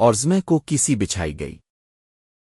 اور زمے کو کسی بچھائی گئی۔